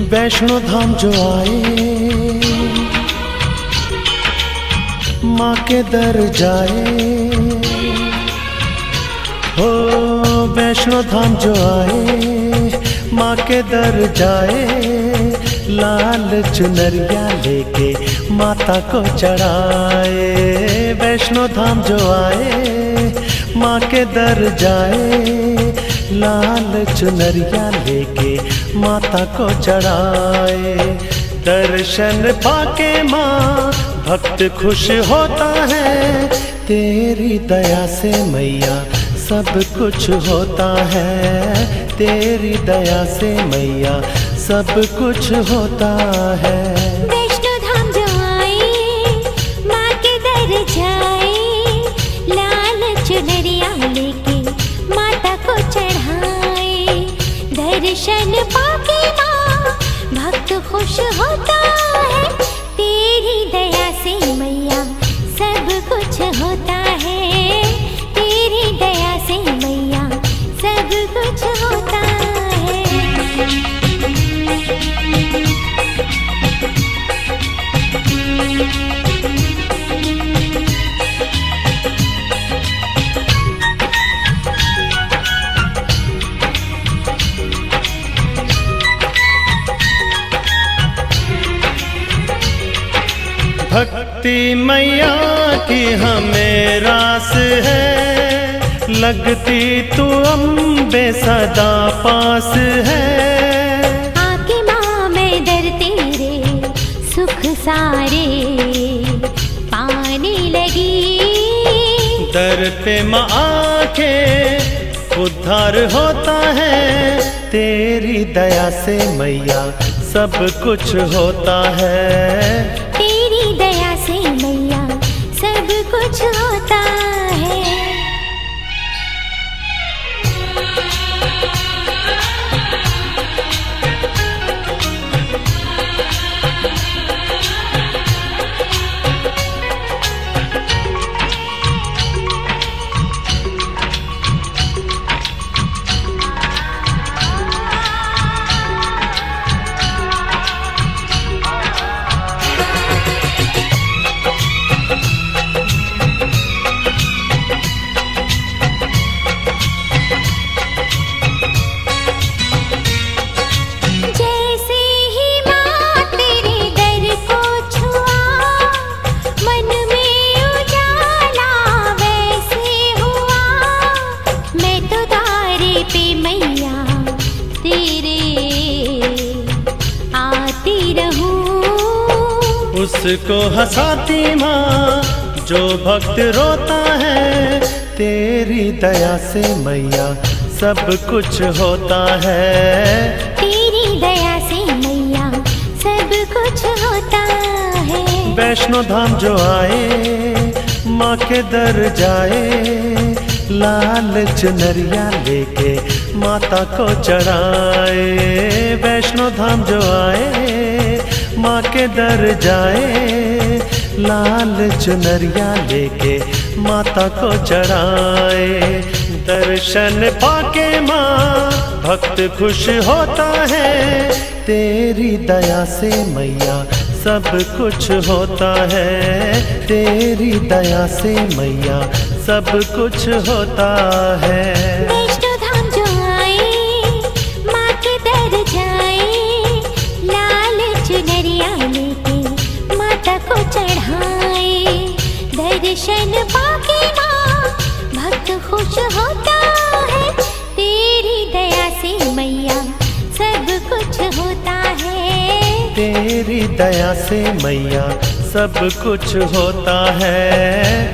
वैष्णो धाम जो आए, माँ के दर जाए। हो, वैष्णो धाम जो आए, माँ के दर जाए। लाल चुनरिया लेके माता को चढ़ाए। वैष्णो धाम जो आए, माँ के दर जाए। लाल चुनरिया लेके माता को चढ़ाए। दर्शन पाके माँ, भक्त खुश होता है। तेरी दया से मैया सब कुछ होता है। तेरी दया से मैया सब कुछ होता है। जाए, लाल चुनरिया लेके दर्शन पाके माँ। भक्त खुश होता भक्ति मैया की हमें रास है। लगती तू अम्बे सदा पास है। आके माँ मैं दर तेरे सुख सारे पाने लगी। दर पे माँ आके उद्धार होता है। तेरी दया से मैया सब कुछ होता है। उसको हंसाती माँ जो भक्त रोता है तेरी दया से मैया सब कुछ होता है। तेरी दया से मैया सब कुछ होता है। वैष्णो धाम जो आए माँ के दर जाए लाल चुनरिया लेके माता को चढ़ाए। वैष्णो धाम जो आए माँ के दर जाए, लाल चुनरिया लेके माता को चढ़ाए। दर्शन पाके माँ, भक्त खुश होता है। तेरी दया से मैया सब कुछ होता है। तेरी दया से मैया सब कुछ होता है। दया से मैया सब कुछ होता है।